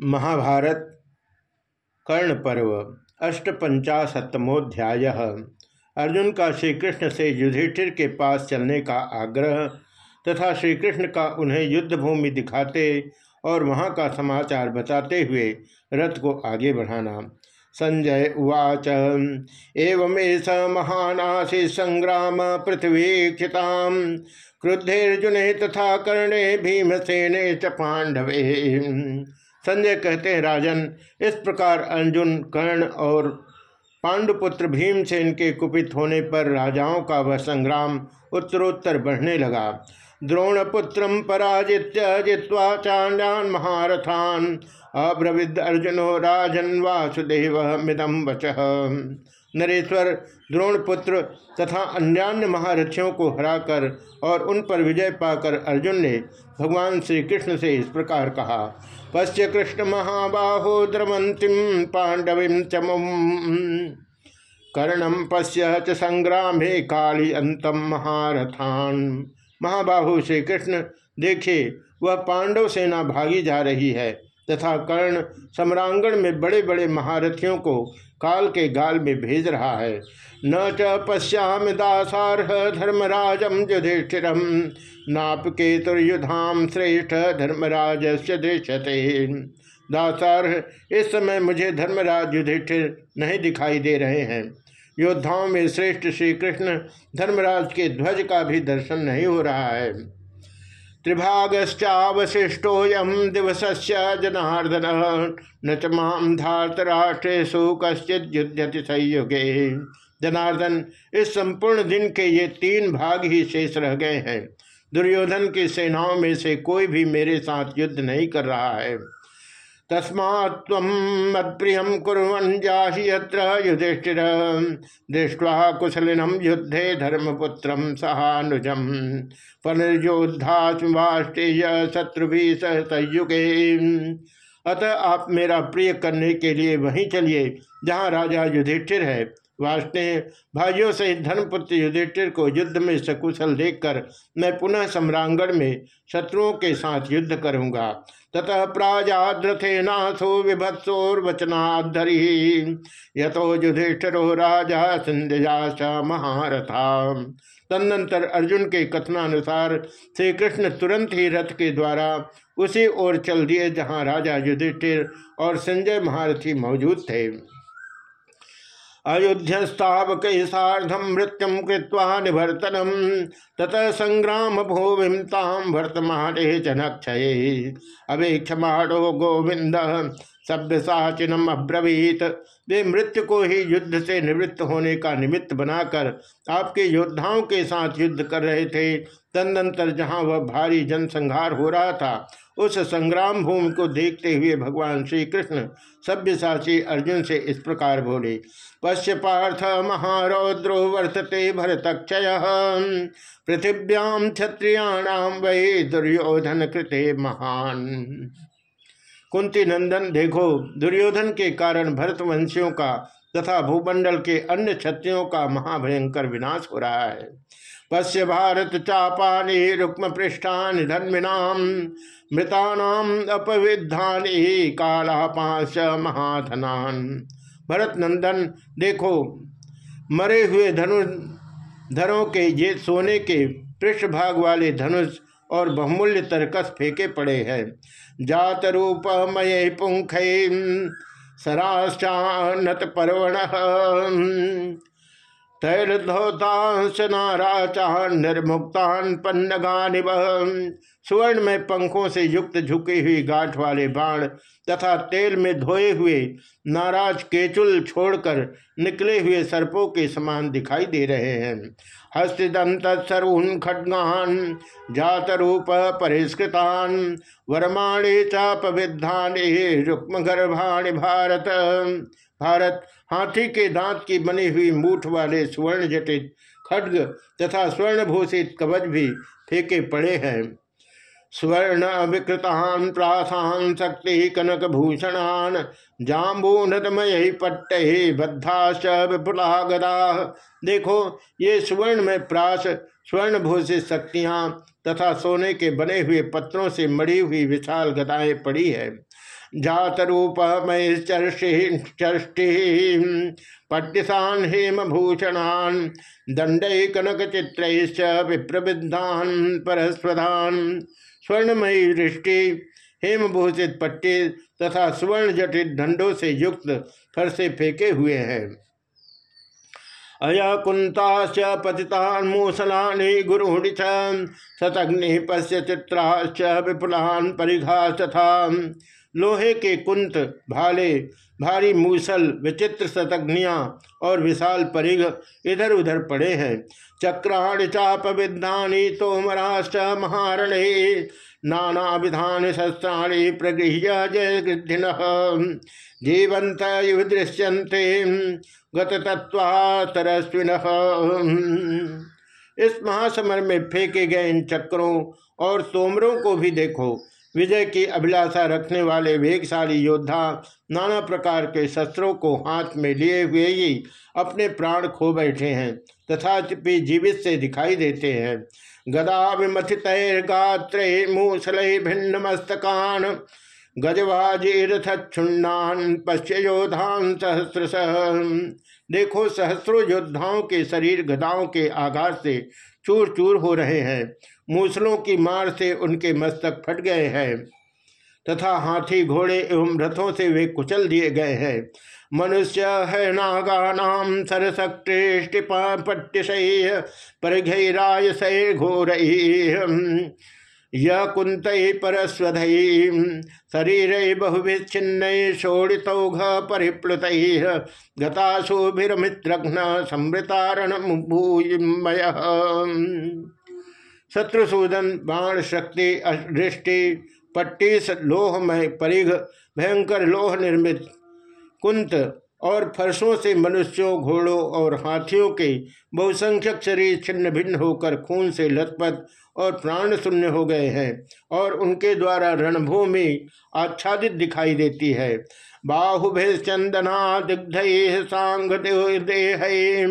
महाभारत कर्ण पर्व अष्टपंचाशतमोध्याय। अर्जुन का श्री कृष्ण से युधिष्ठिर के पास चलने का आग्रह तथा श्री कृष्ण का उन्हें युद्ध भूमि दिखाते और वहाँ का समाचार बताते हुए रथ को आगे बढ़ाना। संजय उवाच एवं स महानासी संग्राम पृथ्वी क्षिताम, क्रुद्धेर्जुन तथा कर्णे भीमसेने च पांडवे। संजय कहते हैं, राजन, इस प्रकार अर्जुन, कर्ण और पांडुपुत्र भीमसेन के कुपित होने पर राजाओं का वह संग्राम उत्तरोत्तर बढ़ने लगा। द्रोणपुत्र पराजित्य जित्वा चांडान महारथान। अब्रविद अर्जुनो, राजन वासुदेव मिदम वच। नरेश्वर, द्रोणपुत्र तथा अन्यान्य महारथियों को हराकर और उन पर विजय पाकर अर्जुन ने भगवान श्री कृष्ण से इस प्रकार कहा, पश्य कृष्ण महाबाहो द्रवंतिम पांडवीं चमुम कर्णम पश्य च संग्राम काली अंतम महारथान महाबाहु श्री कृष्ण देखे वह पांडव सेना भागी जा रही है तथा कर्ण सम्रांगण में बड़े बड़े महारथियों को काल के गाल में भेज रहा है। न च पश्याम दासारह धर्मराजम युधिष्ठिरम नाप केतुर्युधाम श्रेष्ठ धर्मराज से दृश्यते। दासारह, इस समय मुझे धर्मराज युधिष्ठिर नहीं दिखाई दे रहे हैं। योद्धाओं में श्रेष्ठ श्री कृष्ण धर्मराज के ध्वज का भी दर्शन नहीं हो रहा है। त्रिभागश्चावशिष्टोयम दिवस जनार्दन। न च धातराष्ट्रेशु कश्चित युद्धति संयुगे। जनार्दन, इस संपूर्ण दिन के ये तीन भाग ही शेष रह गए हैं। दुर्योधन की सेनाओं में से कोई भी मेरे साथ युद्ध नहीं कर रहा है। तस्मात् मत्प्रिय कुरन जाहि यत्र दृष्ट्वा कुशलिनम युद्धे धर्मपुत्र सहानुजम। पुनर्योद्धाष्टेय शत्रु सहयुगे अतः आप मेरा प्रिय करने के लिए वहीं चलिए, जहाँ राजा युधिष्ठिर है। वाष्णेय भाइयों से धर्मपुत्र युधिष्ठिर को युद्ध में सकुशल देखकर मैं पुनः सम्रांगण में शत्रुओं के साथ युद्ध करूँगा। ततः प्राजाद्रथे नाथो विभत्सोर्वचनाधरी यथो युधिष्ठरो राजा सिंध्या महारथा। तदनंतर अर्जुन के कथनानुसार श्री कृष्ण तुरंत ही रथ के द्वारा उसी ओर चल दिए जहाँ राजा युधिष्ठिर और संजय महारथी मौजूद थे। अयोध्यस्तावक साधम मृत्युम कृत्वा निवर्तनम ततः संग्राम भूमि ताम वर्तमाने जनक्षय। अवेक्षमाणो गोविंद सभ्य साचिनम अब्रवीत। वे मृत्यु को ही युद्ध से निवृत्त होने का निमित्त बनाकर आपके योद्धाओं के साथ युद्ध कर रहे थे। तदनंतर जहाँ वह भारी जनसंहार हो रहा था उस संग्राम भूमि को देखते हुए भगवान श्री कृष्ण सभ्यसाची अर्जुन से इस प्रकार बोले पश्य पार्थ महारौद्रो वर्तते भरतक्षय। पृथिव्याम क्षत्रियाणाम वही दुर्योधन कृते महान। कुंती नंदन, देखो, दुर्योधन के कारण भरतवंशियों का तथा भूमंडल के अन्य क्षत्रियों का महाभयंकर विनाश हो रहा है। पश्य भारत चापानी, रुक्म पृष्ठान धन्विनाम मृतानाम अपविधानी कालापाश, महाधनान। भरत नंदन देखो, मरे हुए धनु धरों के ये सोने के पृष्ठभाग वाले धनुष और बहुमूल्य तरकस फेंके पड़े हैं। जात रूप मय पुंख सराश्चानत पर्वण। तैलधौतांश नाराचान निर्मुक्तान पन्नगानिव। स्वर्ण में पंखों से युक्त झुकी हुई गांठ वाले बाण तथा तेल में धोए हुए नाराज़ केचुल छोड़कर निकले हुए सर्पों के समान दिखाई दे रहे हैं। हस्तिदंत सरून खड्गान जात रूप परिष्कृतान, वर्माणे चाप विद्धाने रुक्म गर्भाणि भारत। भारत हाथी के दांत की बनी हुई मूठ वाले स्वर्ण जटित खड्ग तथा स्वर्ण भूषित कवच भी फेंके पड़े हैं। स्वर्ण विकृतान प्राथान शक्ति कनक भूषणान जाम्बूनतमय पट्ट बद्धाश विपुला गदा देखो, ये स्वर्ण में प्रास स्वर्ण भूषित शक्तियाँ तथा सोने के बने हुए पत्रों से मड़ी हुई विशाल गदाएँ पड़ी है। जात रूप चर्षि पट्टिशान हेम भूषणान दंड कनक चित्र विप्रविद्धान परस्वधान। स्वर्णमयी दृष्टि, हेमभूषित पट्टे तथा स्वर्ण जटित दंडों से युक्त फर से फेंके हुए हैं। अया कुंताश्च पतितान मूसलानि गुरुणी शतग्नि पश्य चित्राश्च विपुलान परिघा तथा लोहे के कुंत भाले भारी मूसल, विचित्र शतग्निया और विशाल परिघ इधर उधर पड़े हैं। चक्राण चाप विद्यानी तोमराश्च महारणे। नाना विधान शस्त्राणी प्रगृह्य जय गृद्धिन जीवंत युव दृश्यंते गत तत्वातरस्विन इस महासमर में फेंके गए इन चक्रों और तोमरों को भी देखो। विजय की अभिलाषा रखने वाले वेगशाली योद्धा नाना प्रकार के शस्त्रों को हाथ में लिए हुए ही अपने प्राण खो बैठे हैं तथा जीवित से दिखाई देते हैं। गदा विमथित गात्र मूसल भिन्न मस्तकान गजवाजीरथुन्नान पश्य योधान सहस्र देखो, सहस्रो योद्धाओं के शरीर गदाओं के आघात से चूर चूर हो रहे हैं। मूसलों की मार से उनके मस्तक फट गए हैं, तथा हाथी घोड़े एवं रथों से वे कुचल दिए गए हैं। मनुष्य है नागानाम सरसकृष्टिपट्टिशय परिघराय सै घोर यह कुंत परस्वध शरीर बहुविच्छिन्न शोड़ितौघ परिप्लुत गताशुभिमित्रघ्न समृतारण भूमय शत्रुसूदन, बाण शक्ति दृष्टि पट्टी लोहमय परिघ, भयंकर लोह निर्मित, कुंत और फर्शों से मनुष्यों, घोड़ों और हाथियों के बहुसंख्यक शरीर छिन्न भिन्न होकर खून से लथपथ और प्राण शून्य हो गए हैं और उनके द्वारा रणभूमि आच्छादित दिखाई देती है। बाहुभे चंदना दिग्ध सांग देह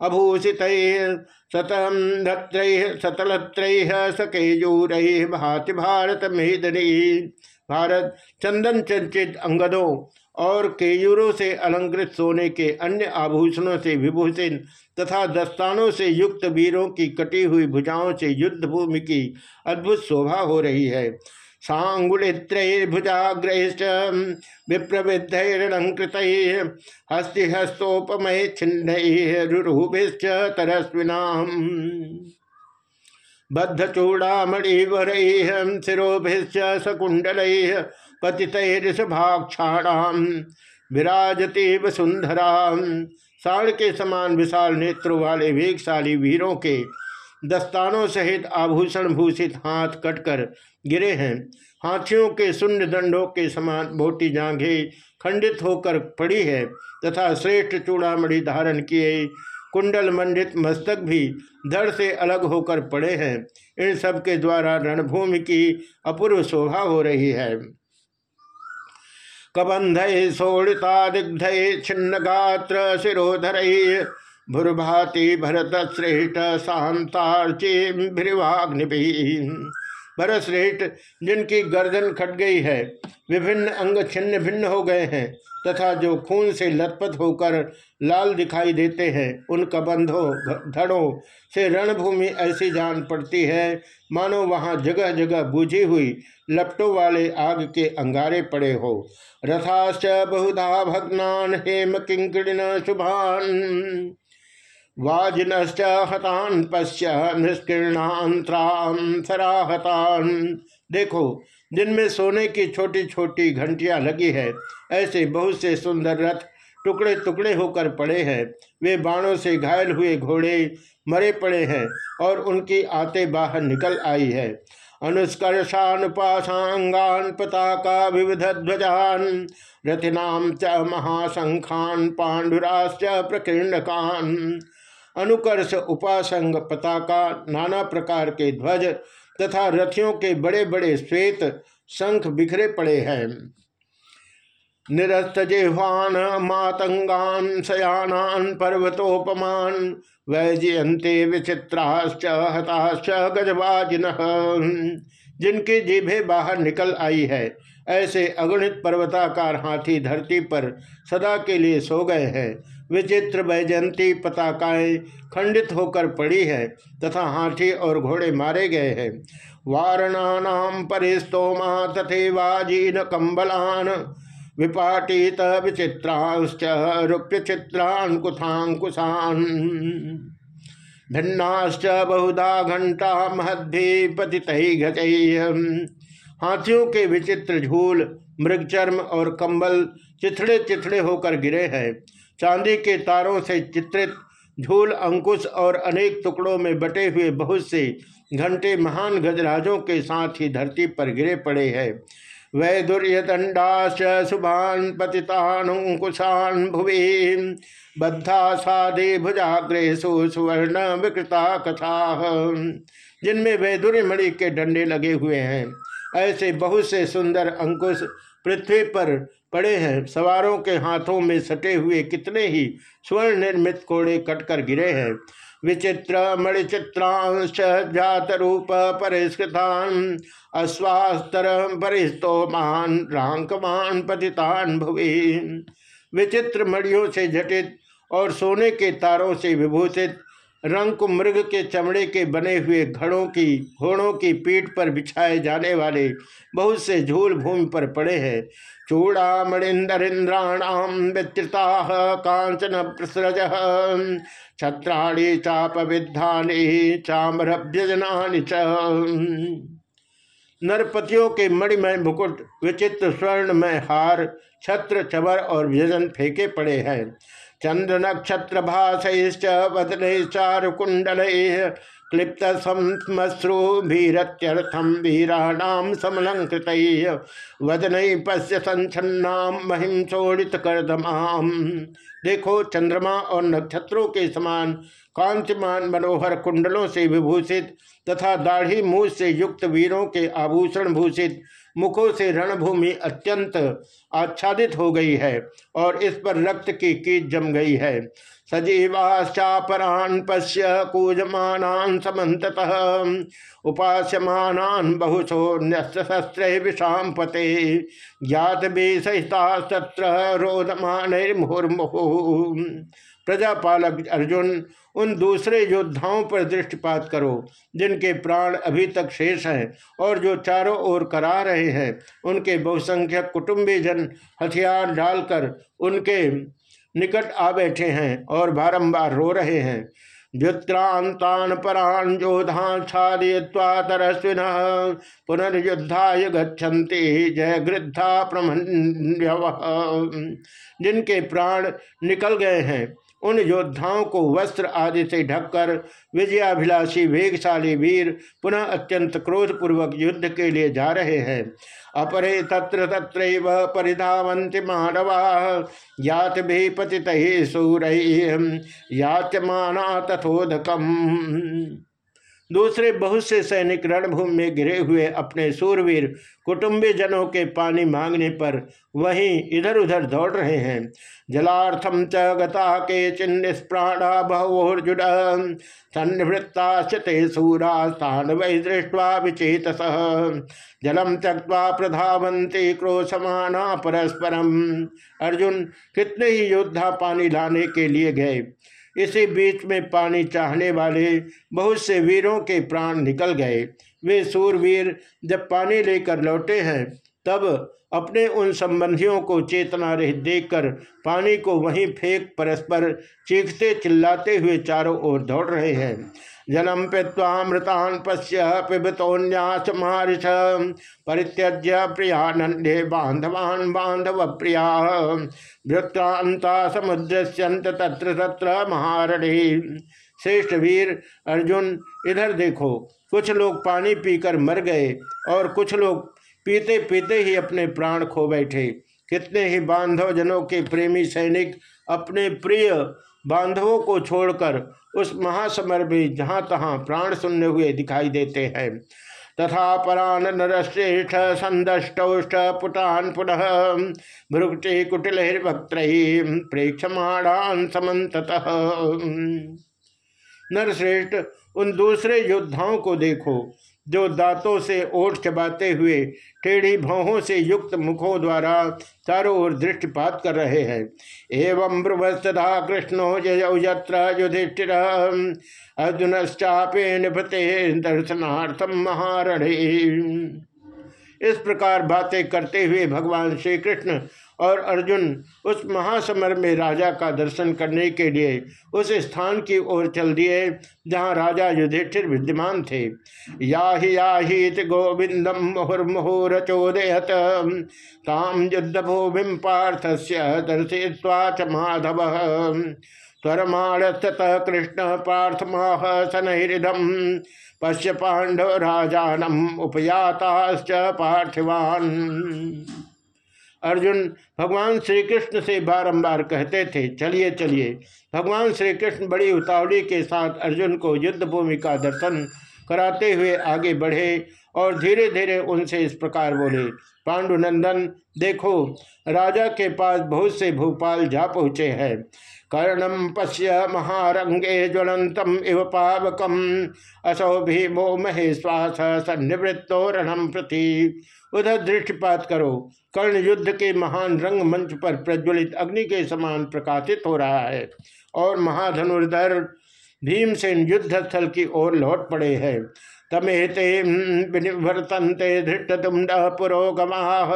अभूषित सतम धत्र, सतलत्र सकेजूर भाति भारत मेदनी। भारत चंदन चंचित अंगदों और केयूरों से अलंकृत सोने के अन्य आभूषणों से विभूषित तथा दस्तानों से युक्त वीरों की कटी हुई भुजाओं से युद्ध भूमि की अद्भुत शोभा हो रही है। सांगुलित्रैर्भुजाग्रैश्च विप्रविद्धैरणकृत हस्तिहस्तोपमय छिन्नैरुभिश्च तरस्विनाम। बद्धचूड़ामणिवरैः शिरोभिश्च सकुण्डलैः पतितैऋषभाक्षाणाम विराजती वसुंधरा साण के समान विशाल नेत्रों वाले वेगशाली वीरों के दस्तानों सहित आभूषण भूषित हाथ कटकर गिरे हैं। हाथियों के शून्य दंडों के समान बोटी जांघे खंडित होकर पड़ी है तथा श्रेष्ठ चूड़ामणि धारण किए। कुंडल मंडित मस्तक भी धड़ से अलग होकर पड़े हैं। इन सब के द्वारा रणभूमि की अपूर्व शोभा हो रही है। कबंध सोड़िता दिग्ध छिन्न गात्र शिरोधर भुर्भाति भरत श्रेष्ठ शांतार्ची भरत श्रेष्ठ जिनकी गर्दन खट गई है, विभिन्न अंग छिन्न भिन्न हो गए हैं, तथा जो खून से लथपथ होकर लाल दिखाई देते हैं उन कबंधों धड़ों से रणभूमि ऐसी जान पड़ती है। मानो वहाँ जगह जगह बुझी हुई लपटों वाले आग के अंगारे पड़े हो। रथाश्च बहुधा भगनान हेम किंकड़िन शुभान। वाजिनश्च हतान पश्य निष्कीर्णांतरान सराहतान। देखो, जिनमें सोने की छोटी छोटी घंटियाँ लगी है, ऐसे बहुत से सुंदर रथ टुकड़े टुकड़े होकर पड़े हैं। वे बाणों से घायल हुए घोड़े मरे पड़े हैं और उनकी आते बाहर निकल आई है। अनुष्कर्षानुपासांगान पताका विविध ध्वजान रथिनाम च महाशंखान पांडुराश्च प्रकीर्णकान। अनुकर्ष, उपासंग, पताका, नाना प्रकार के ध्वज तथा रथियों के बड़े बड़े श्वेत शंख बिखरे पड़े हैं। निरस्त जेह्वान मातंगान शयानान पर्वतोपमान वैजयंते विचित्राश्च, हताश्च गजवाजिन जिनकी जीभे बाहर निकल आई है। ऐसे अगणित पर्वताकार हाथी धरती पर सदा के लिए सो गए हैं। विचित्र वैजयंती पताकाएँ खंडित होकर पड़ी है तथा हाथी और घोड़े मारे गए हैं। वारणानाम परिस्तोमा तथेवाजीन कंबलान, विपाटित विचित्रांश्च रूप्य चित्रान कुथांकुशान। भिन्नाश्च बहुधा घंटा महद्भि पतित हाथियों के विचित्र झूल, मृगचर्म और कंबल चिथड़े चिथड़े होकर गिरे हैं। चांदी के तारों से चित्रित झूल अंकुश और अनेक टुकड़ों में बटे हुए बहुत से घंटे महान गजराजों के साथ ही धरती पर गिरे पड़े हैं। वैदुर्यदंडाश शुभान पतितानुकुशान भुवि, बद्धा साधे भुजाग्रेशु सुवर्ण विकृता कथा, जिनमें वैदुर्य मणि के डंडे लगे हुए हैं। ऐसे बहुत से सुंदर अंकुश पृथ्वी पर पड़े हैं। सवारों के हाथों में सटे हुए कितने ही स्वर्ण निर्मित कोड़े कटकर गिरे हैं। विचित्र मणिचित्रांश जात रूप परिष्कृतान अश्वास्तर परिस्तोमान रांकमान पतितान भुवि। विचित्र मणियों से झटित और सोने के तारों से विभूषित रंग मृग के चमड़े के बने हुए घड़ों की, घोड़ों की पीठ पर बिछाए जाने वाले बहुत से झूल भूमि पर पड़े हैं। चूड़ामणिंदरिंद्राणाम विस्तृता कांचन प्रसृज। छत्राणी चाप विद्धानी चामरभ्यजनानि च। नरपतियों के मणिमय मुकुट, विचित्र स्वर्णमय हार, छत्र चबर और व्यजन फेंके पड़े हैं। चंद्र नक्षत्र भाषश्च वदने चारु कुंडल क्लिप्त श्मश्रुभीरत्यर्थम वीराणाम समलंकृत वदन पश्य संचन्नाम महिम शोड़ित करदमाम देखो, चंद्रमा और नक्षत्रों के समान कांतिमान मनोहर कुंडलों से विभूषित तथा दाढ़ी मूछ से युक्त वीरों के आभूषण भूषित मुखों से रणभूमि अत्यंत आच्छादित हो गई है और इस पर रक्त की कीट जम गई है। सजीवाश्चापरान पश्य कूजमान समत उपास्यमान बहुशो न्यस्त्र विषाम पते ज्ञात भी सहिता सत्र रोदमान मुहुर्मुहु प्रजापालक अर्जुन, उन दूसरे योद्धाओं पर दृष्टिपात करो, जिनके प्राण अभी तक शेष हैं और जो चारों ओर करा रहे हैं। उनके बहुसंख्यक कुटुंबी जन हथियार डालकर उनके निकट आ बैठे हैं और बारंबार रो रहे हैं। व्युत्क्रांतान परान जोधाच्छादय्वा तरस्विन पुनर्युद्धाय गच्छन्ति जय गृद्धा प्रमण्यव जिनके प्राण निकल गए हैं उन योद्धाओं को वस्त्र आदि से ढककर विजयाभिलाषी वेगशाली वीर पुनः अत्यंत क्रोधपूर्वक युद्ध के लिए जा रहे हैं। अपरे तत्र तत्र परिधावंति मानवा, यात भी पतित सूर याचमाना तथोदकम दूसरे बहुत से सैनिक रणभूमि में गिरे हुए अपने सूरवीर कुटुंबी जनों के पानी मांगने पर वहीं इधर उधर दौड़ रहे हैं। जलार्थम च गता के चिन्निस्प्राणा बहुर्जुड सन्वृत्ता सूरा स्थान वै दृष्टवा विचेत जलम त्यक्वा प्रधावंती क्रोशमाना परस्परम। अर्जुन कितने ही योद्धा पानी लाने के लिए गए। इसी बीच में पानी चाहने वाले बहुत से वीरों के प्राण निकल गए। वे सूरवीर जब पानी लेकर लौटे हैं, तब अपने उन संबंधियों को चेतना रहित देखकर पानी को वहीं फेंक परस्पर चीखते चिल्लाते हुए चारों ओर दौड़ रहे हैं। जलम पितामृतान पश्य पिबतोन्यास मारिश परित्यज्य प्रियानंदे बांधवान बांधव प्रिया वृत्तांता समुद्रस्यंत तत्र तत्र महारणे। श्रेष्ठ वीर अर्जुन, इधर देखो, कुछ लोग पानी पीकर मर गए और कुछ लोग पीते पीते ही अपने प्राण खो बैठे। कितने ही बांधव जनों के प्रेमी सैनिक अपने प्रिय बांधवों को छोड़कर उस महासमर में जहाँ तहाँ प्राण सुनने हुए दिखाई देते हैं। तथा परान नरश्रेष्ठ संदष्टौष्ट पुटान पुनः भृगटे कुटिल प्रेक्षमाणान समत नरश्रेष्ठ, उन दूसरे योद्धाओं को देखो। जो दांतों से ओठ चबाते हुए, टेढ़ी भौहों से युक्त मुखों द्वारा चारों ओर दृष्टिपात कर रहे हैं। एवं ब्रुवस्तधा कृष्णो जय यत्र युधिष्ठिर। अर्जुनश्चापे निभते दर्शनार्थम महारणे। इस प्रकार बातें करते हुए भगवान श्री कृष्ण और अर्जुन उस महासमर में राजा का दर्शन करने के लिए उस स्थान की ओर चल दिए, जहाँ राजा युधिष्ठिर विद्यमान थे। या ही या गोविंदम चोदयत ताम युद्ध भूमि पार्थ च माधव। त्वरमाणस्त कृष्ण पार्थमाह सनहृदम पश्य पांडव राजानम उपयाताश्च पार्थिवान। अर्जुन भगवान श्री कृष्ण से बारंबार कहते थे, चलिए चलिए। भगवान श्री कृष्ण बड़ी उतावली के साथ अर्जुन को युद्ध भूमि का दर्शन कराते हुए आगे बढ़े और धीरे धीरे उनसे इस प्रकार बोले, पांडुनंदन, देखो, राजा के पास बहुत से भूपाल जा पहुँचे हैं। कर्णम पश्य महारंगे ज्वलंतम इव पावकम। असौ भीमो महेश्वास सन्निवृत्तो रणम प्रति। उधर दृष्टिपात करो, कर्ण युद्ध के महान रंग मंच पर प्रज्वलित अग्नि के समान प्रकाशित हो रहा है और महाधनुर्धर भीमसेन युद्ध स्थल की ओर लौट पड़े हैं। तमेते विनिवर्तन्ते धृष्टुंड पुरोगमा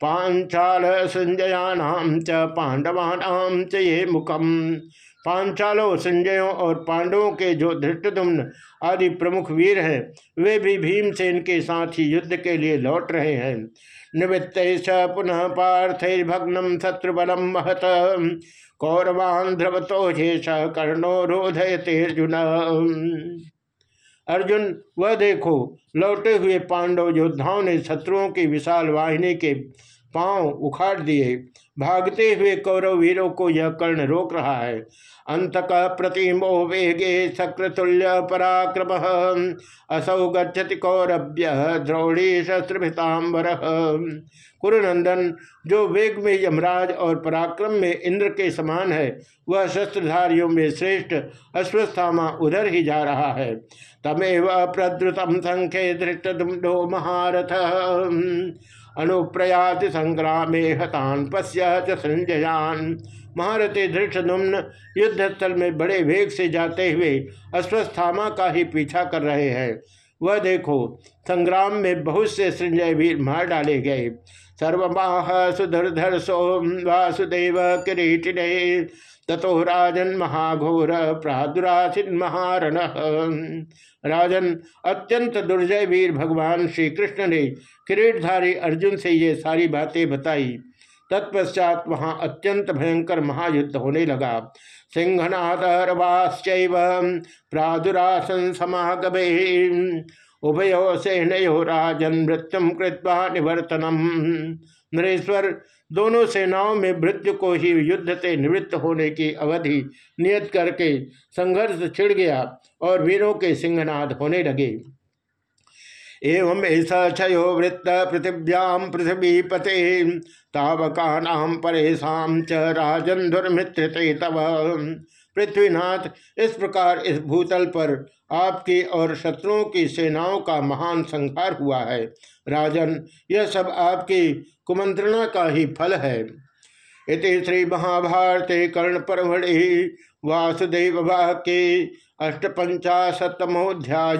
पांचाल संजयानाम च पांडवानाम च ये मुखम। पांचालों, संजयों और पांडवों के जो धृष्टुम्न आदि प्रमुख वीर हैं, वे भी भीमसेन के साथ ही युद्ध के लिए लौट रहे हैं। निवृत्त पुनः पार्थैर्भग्नम शत्रुबलम महत कौरवान ध्रुवतो कर्णो रोधय तेजुन अर्जुन, वह देखो, लौटे हुए पांडव योद्धाओं ने शत्रुओं की विशाल वाहिनी के पाँव उखाड़ दिए। भागते हुए कौरव वीरों को यह कर्ण रोक रहा है। अंत प्रतिमो वेगे शक्रतुल्य पराक्रम। असौ गति कौरभ्य द्रोणी शस्त्रभितांबर कुरुनंदन, जो वेग में यमराज और पराक्रम में इंद्र के समान है, वह शस्त्रधारियों में श्रेष्ठ अश्वस्थामा उधर ही जा रहा है। तमेव प्रद्रुतम संख्य धृष्ट महारथ। अनुप्रयाति संग्रामे हतान पश्य संजयान। महारथी युद्ध स्थल में बड़े वेग से जाते हुए अश्वस्थामा का ही पीछा कर रहे हैं। वह देखो, संग्राम में बहुत से संजय भी मार डाले गए। सर्वमाह सुधरधर सोम वासुदेव किरीटिने। ततो राजन महाघोर प्रादुरासिन महारण। राजन अत्यंत दुर्जय वीर भगवान श्री कृष्ण ने किरीटधारी अर्जुन से ये सारी बातें बताई। तत्पश्चात वहाँ अत्यंत भयंकर महायुद्ध होने लगा। सिंहनाथ सिंहनाथरवाश्च प्रादुरासन समागमे। उभयो सेनयो राजन मृत्युम कृत्वा निवर्तनम नरेश्वर, दोनों सेनाओं में मृत्यु को ही युद्ध से निवृत्त होने की अवधि नियत करके संघर्ष छिड़ गया और वीरों के सिंहनाद होने लगे। एवं ऐसा क्षयो वृत्त पृथिव्याम पृथ्वीपते तावका नाम परेशा च राजन दुर्मित्र तव। पृथ्वीनाथ, इस प्रकार इस भूतल पर आपकी और शत्रुओं की सेनाओं का महान संहार हुआ है। राजन, यह सब आपकी कुमंत्रणा का ही फल है। इति श्री महाभारते कर्ण परमढ़ि वासुदेव वाक्य अष्टपंचाशतमोध्याय